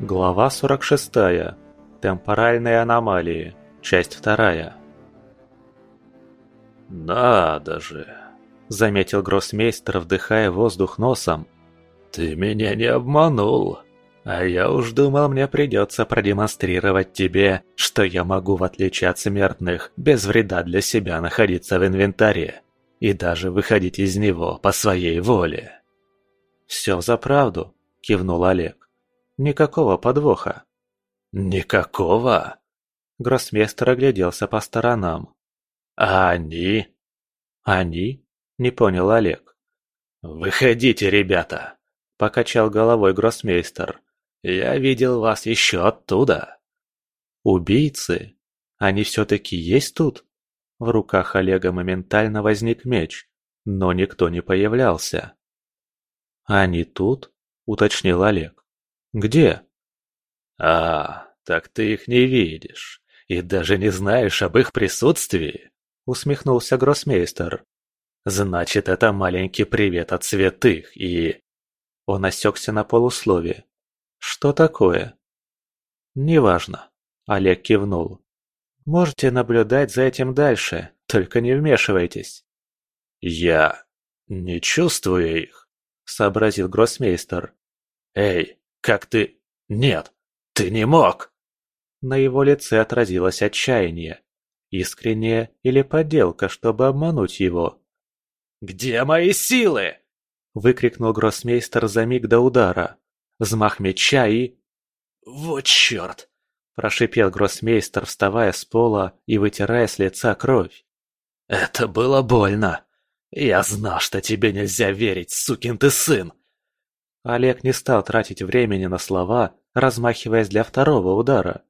Глава 46. Темпоральные аномалии. Часть 2. «Надо же!» – заметил гроссмейстер, вдыхая воздух носом. «Ты меня не обманул, а я уж думал, мне придется продемонстрировать тебе, что я могу, в отличие от смертных, без вреда для себя находиться в инвентаре и даже выходить из него по своей воле». «Все за правду», – кивнул Олег. Никакого подвоха. Никакого? Гроссмейстер огляделся по сторонам. А они? Они? Не понял Олег. Выходите, ребята, покачал головой гроссмейстер. Я видел вас еще оттуда. Убийцы? Они все-таки есть тут? В руках Олега моментально возник меч, но никто не появлялся. «Они тут?» – уточнил Олег. «Где?» «А, так ты их не видишь и даже не знаешь об их присутствии?» — усмехнулся гроссмейстер. «Значит, это маленький привет от святых и...» Он осекся на полуслове. «Что такое?» «Неважно», — Олег кивнул. «Можете наблюдать за этим дальше, только не вмешивайтесь». «Я... не чувствую их», — сообразил гроссмейстер. «Эй, как ты... Нет, ты не мог!» На его лице отразилось отчаяние. Искреннее или подделка, чтобы обмануть его. «Где мои силы?» — выкрикнул гроссмейстер за миг до удара. Взмах меча и... «Вот черт!» — прошипел гроссмейстер, вставая с пола и вытирая с лица кровь. «Это было больно. Я знал, что тебе нельзя верить, сукин ты сын. Олег не стал тратить времени на слова, размахиваясь для второго удара.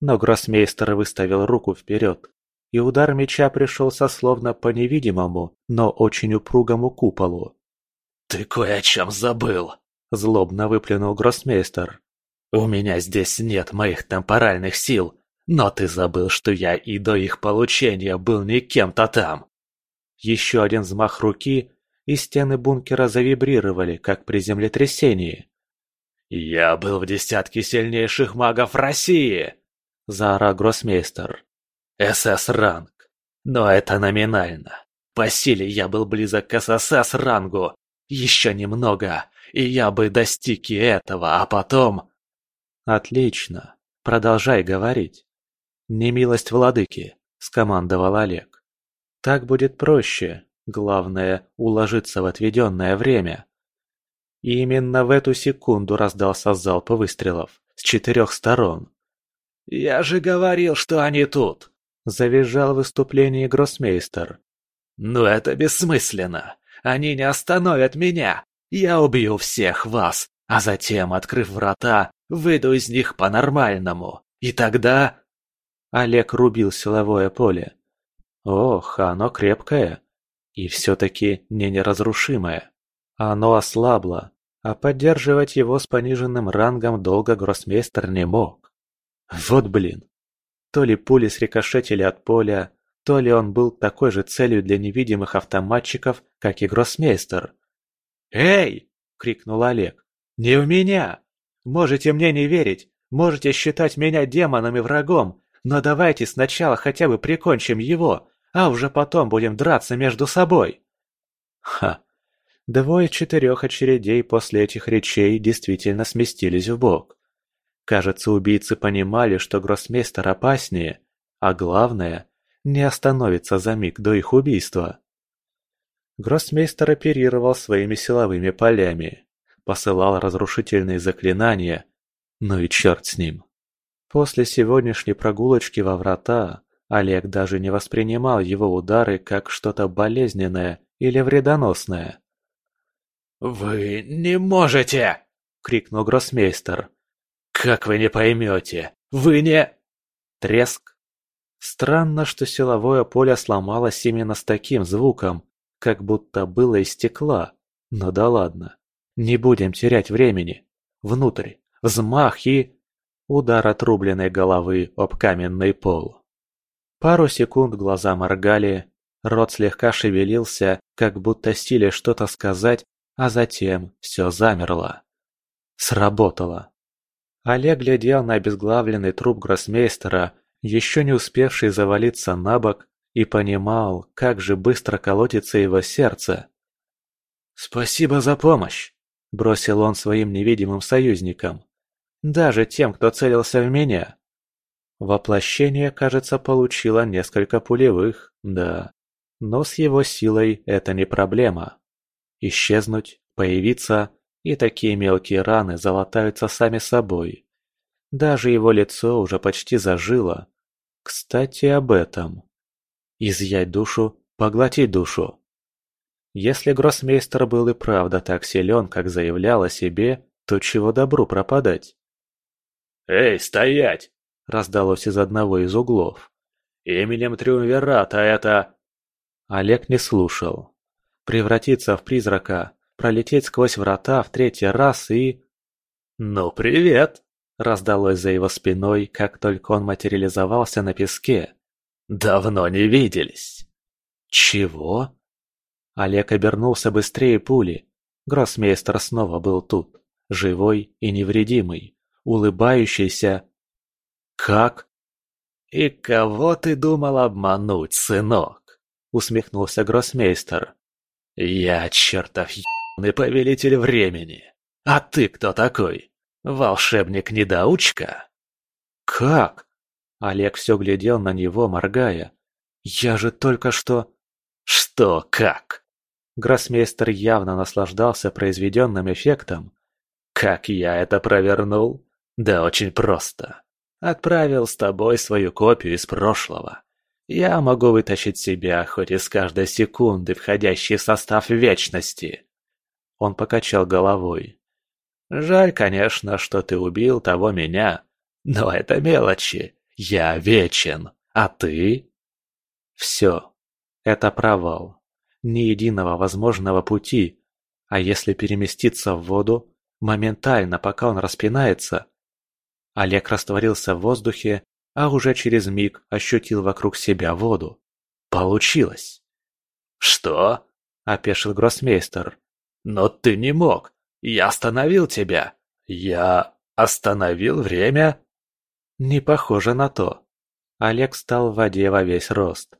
Но гроссмейстер выставил руку вперед, и удар меча пришелся словно по невидимому, но очень упругому куполу. «Ты кое о чем забыл!» – злобно выплюнул гроссмейстер. «У меня здесь нет моих темпоральных сил, но ты забыл, что я и до их получения был не кем-то там!» Еще один взмах руки, и стены бункера завибрировали, как при землетрясении. «Я был в десятке сильнейших магов России!» – заорал гроссмейстер. «СС-ранг. Но это номинально. По силе я был близок к ССС-рангу. Еще немного, и я бы достиг и этого, а потом...» «Отлично. Продолжай говорить. Не милость владыки», – скомандовал Олег. «Так будет проще, Главное – уложиться в отведенное время. И именно в эту секунду раздался залп выстрелов с четырех сторон. «Я же говорил, что они тут!» – завизжал в выступлении гроссмейстер. «Ну это бессмысленно! Они не остановят меня! Я убью всех вас, а затем, открыв врата, выйду из них по-нормальному. И тогда...» Олег рубил силовое поле. Ох, оно крепкое. И все-таки не неразрушимое. Оно ослабло, а поддерживать его с пониженным рангом долго гроссмейстер не мог. Вот блин. То ли пули срикошетили от поля, то ли он был такой же целью для невидимых автоматчиков, как и гроссмейстер. «Эй!» — крикнул Олег. «Не в меня! Можете мне не верить, можете считать меня демоном и врагом, но давайте сначала хотя бы прикончим его, а уже потом будем драться между собой. Ха. Двое четырех очередей после этих речей действительно сместились в бок. Кажется, убийцы понимали, что гроссмейстер опаснее, а главное, не остановится за миг до их убийства. Гроссмейстер оперировал своими силовыми полями, посылал разрушительные заклинания, ну и черт с ним. После сегодняшней прогулочки во врата Олег даже не воспринимал его удары как что-то болезненное или вредоносное. «Вы не можете!» — крикнул гроссмейстер. «Как вы не поймете? Вы не...» Треск. Странно, что силовое поле сломалось именно с таким звуком, как будто было из стекла. Но да ладно. Не будем терять времени. Внутрь. Взмах и... Удар отрубленной головы об каменный пол. Пару секунд глаза моргали, рот слегка шевелился, как будто стиле что-то сказать, а затем все замерло. Сработало. Олег глядел на обезглавленный труп гроссмейстера, еще не успевший завалиться на бок, и понимал, как же быстро колотится его сердце. «Спасибо за помощь!» – бросил он своим невидимым союзникам. «Даже тем, кто целился в меня!» Воплощение, кажется, получило несколько пулевых, да. Но с его силой это не проблема. Исчезнуть, появиться, и такие мелкие раны залатаются сами собой. Даже его лицо уже почти зажило. Кстати, об этом. Изъять душу, поглотить душу. Если гроссмейстер был и правда так силен, как заявлял о себе, то чего добру пропадать? «Эй, стоять!» – раздалось из одного из углов. «Именем Триумвирата это...» Олег не слушал. Превратиться в призрака, пролететь сквозь врата в третий раз и... «Ну, привет!» – раздалось за его спиной, как только он материализовался на песке. «Давно не виделись!» «Чего?» Олег обернулся быстрее пули. Гроссмейстер снова был тут, живой и невредимый, улыбающийся «Как?» «И кого ты думал обмануть, сынок?» — усмехнулся гроссмейстер. «Я чертов ебаный повелитель времени. А ты кто такой? Волшебник-недоучка?» «Как?» Олег все глядел на него, моргая. «Я же только что...» «Что как?» Гроссмейстер явно наслаждался произведенным эффектом. «Как я это провернул? Да очень просто. Отправил с тобой свою копию из прошлого. Я могу вытащить себя хоть из каждой секунды, входящей в состав вечности. Он покачал головой. Жаль, конечно, что ты убил того меня, но это мелочи. Я вечен, а ты? Все. Это провал. Ни единого возможного пути. А если переместиться в воду, моментально, пока он распинается, Олег растворился в воздухе, а уже через миг ощутил вокруг себя воду. Получилось! «Что?» – опешил гроссмейстер. «Но ты не мог! Я остановил тебя! Я остановил время?» «Не похоже на то». Олег стал в воде во весь рост.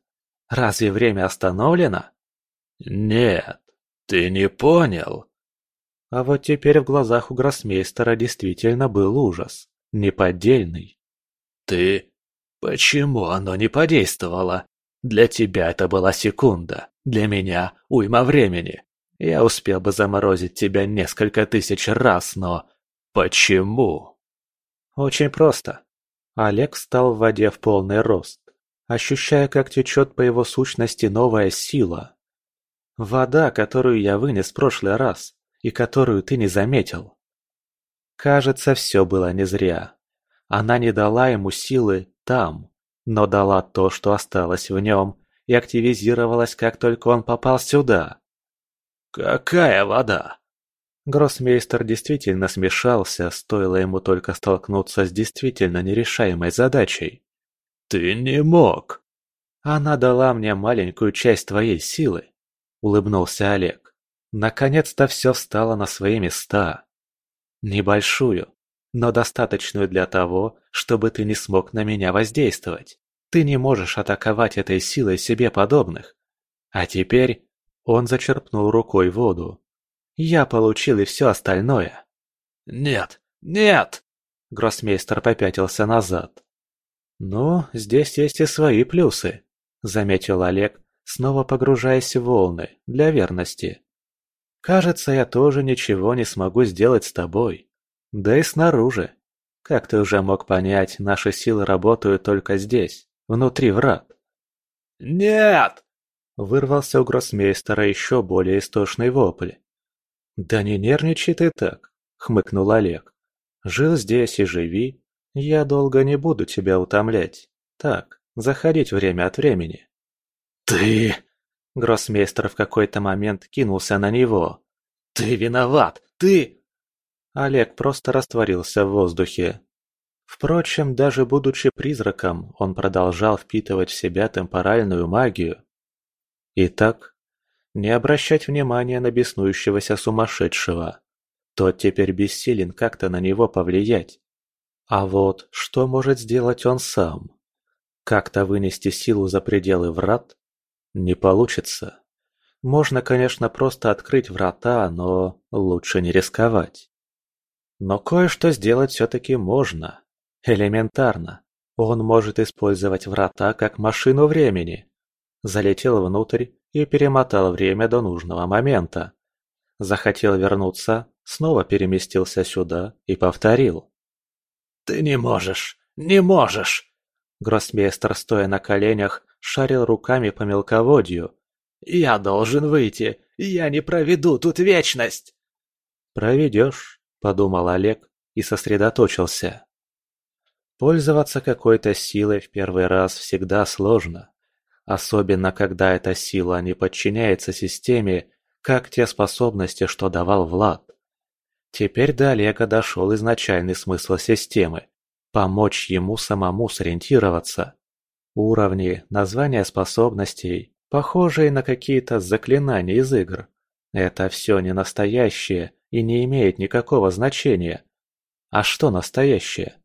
«Разве время остановлено?» «Нет, ты не понял». А вот теперь в глазах у гроссмейстера действительно был ужас неподдельный. «Ты... Почему оно не подействовало? Для тебя это была секунда, для меня уйма времени. Я успел бы заморозить тебя несколько тысяч раз, но... Почему?» «Очень просто». Олег встал в воде в полный рост, ощущая, как течет по его сущности новая сила. Вода, которую я вынес в прошлый раз, и которую ты не заметил. Кажется, все было не зря. Она не дала ему силы там, но дала то, что осталось в нем, и активизировалась, как только он попал сюда. «Какая вода?» Гроссмейстер действительно смешался, стоило ему только столкнуться с действительно нерешаемой задачей. «Ты не мог!» «Она дала мне маленькую часть твоей силы», — улыбнулся Олег. «Наконец-то все встало на свои места. Небольшую, но достаточную для того, чтобы ты не смог на меня воздействовать. Ты не можешь атаковать этой силой себе подобных. А теперь он зачерпнул рукой воду. Я получил и все остальное. Нет, нет! Гроссмейстер попятился назад. «Ну, здесь есть и свои плюсы», — заметил Олег, снова погружаясь в волны, для верности. Кажется, я тоже ничего не смогу сделать с тобой. Да и снаружи. Как ты уже мог понять, наши силы работают только здесь, внутри врат. «Нет!» — вырвался у гроссмейстера еще более истошный вопль. «Да не нервничай ты так», — хмыкнул Олег. «Жил здесь и живи. Я долго не буду тебя утомлять. Так, заходить время от времени». «Ты...» Гроссмейстер в какой-то момент кинулся на него. «Ты виноват! Ты...» Олег просто растворился в воздухе. Впрочем, даже будучи призраком, он продолжал впитывать в себя темпоральную магию. Итак, не обращать внимания на беснующегося сумасшедшего. Тот теперь бессилен как-то на него повлиять. А вот что может сделать он сам? Как-то вынести силу за пределы врат? Не получится. Можно, конечно, просто открыть врата, но лучше не рисковать. Но кое-что сделать все-таки можно. Элементарно. Он может использовать врата как машину времени. Залетел внутрь и перемотал время до нужного момента. Захотел вернуться, снова переместился сюда и повторил. «Ты не можешь! Не можешь!» Гроссмейстер, стоя на коленях, шарил руками по мелководью. «Я должен выйти! Я не проведу тут вечность!» «Проведешь», — подумал Олег и сосредоточился. Пользоваться какой-то силой в первый раз всегда сложно. Особенно, когда эта сила не подчиняется системе, как те способности, что давал Влад. Теперь до Олега дошел изначальный смысл системы – помочь ему самому сориентироваться. Уровни, названия способностей, похожие на какие-то заклинания из игр. Это все не настоящее и не имеет никакого значения. А что настоящее?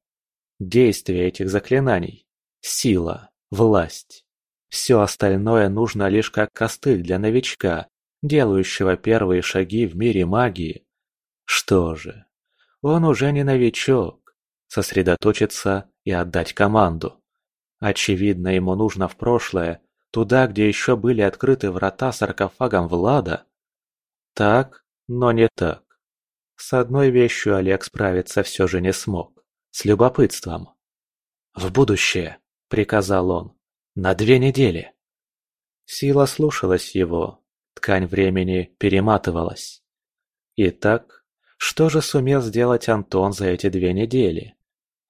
Действие этих заклинаний. Сила, власть. Все остальное нужно лишь как костыль для новичка, делающего первые шаги в мире магии. Что же, он уже не новичок. Сосредоточиться и отдать команду. Очевидно, ему нужно в прошлое, туда, где еще были открыты врата саркофагом Влада. Так, но не так. С одной вещью Олег справиться все же не смог с любопытством. «В будущее», — приказал он, — «на две недели». Сила слушалась его, ткань времени перематывалась. Итак, что же сумел сделать Антон за эти две недели?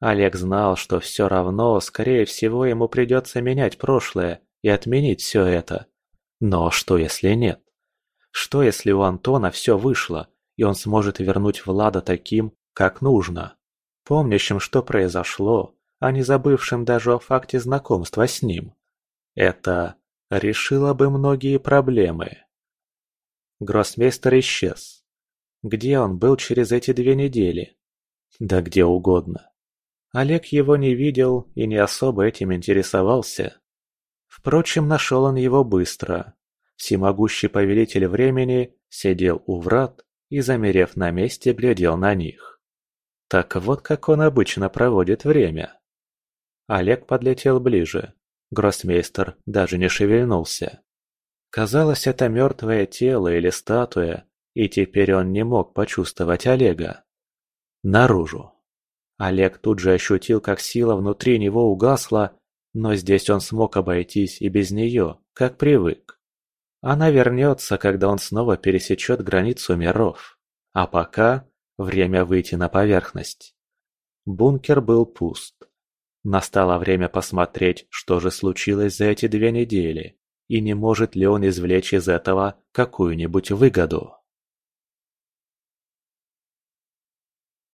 Олег знал, что все равно, скорее всего, ему придется менять прошлое и отменить все это. Но что если нет? Что если у Антона все вышло, и он сможет вернуть Влада таким, как нужно? помнящим, что произошло, а не забывшим даже о факте знакомства с ним. Это решило бы многие проблемы. Гроссмейстер исчез. Где он был через эти две недели? Да где угодно. Олег его не видел и не особо этим интересовался. Впрочем, нашел он его быстро. Всемогущий повелитель времени сидел у врат и, замерев на месте, глядел на них. Так вот как он обычно проводит время. Олег подлетел ближе. Гроссмейстер даже не шевельнулся. Казалось, это мертвое тело или статуя, и теперь он не мог почувствовать Олега. Наружу. Олег тут же ощутил, как сила внутри него угасла, но здесь он смог обойтись и без нее, как привык. Она вернется, когда он снова пересечет границу миров. А пока Время выйти на поверхность. Бункер был пуст. Настало время посмотреть, что же случилось за эти две недели, и не может ли он извлечь из этого какую-нибудь выгоду.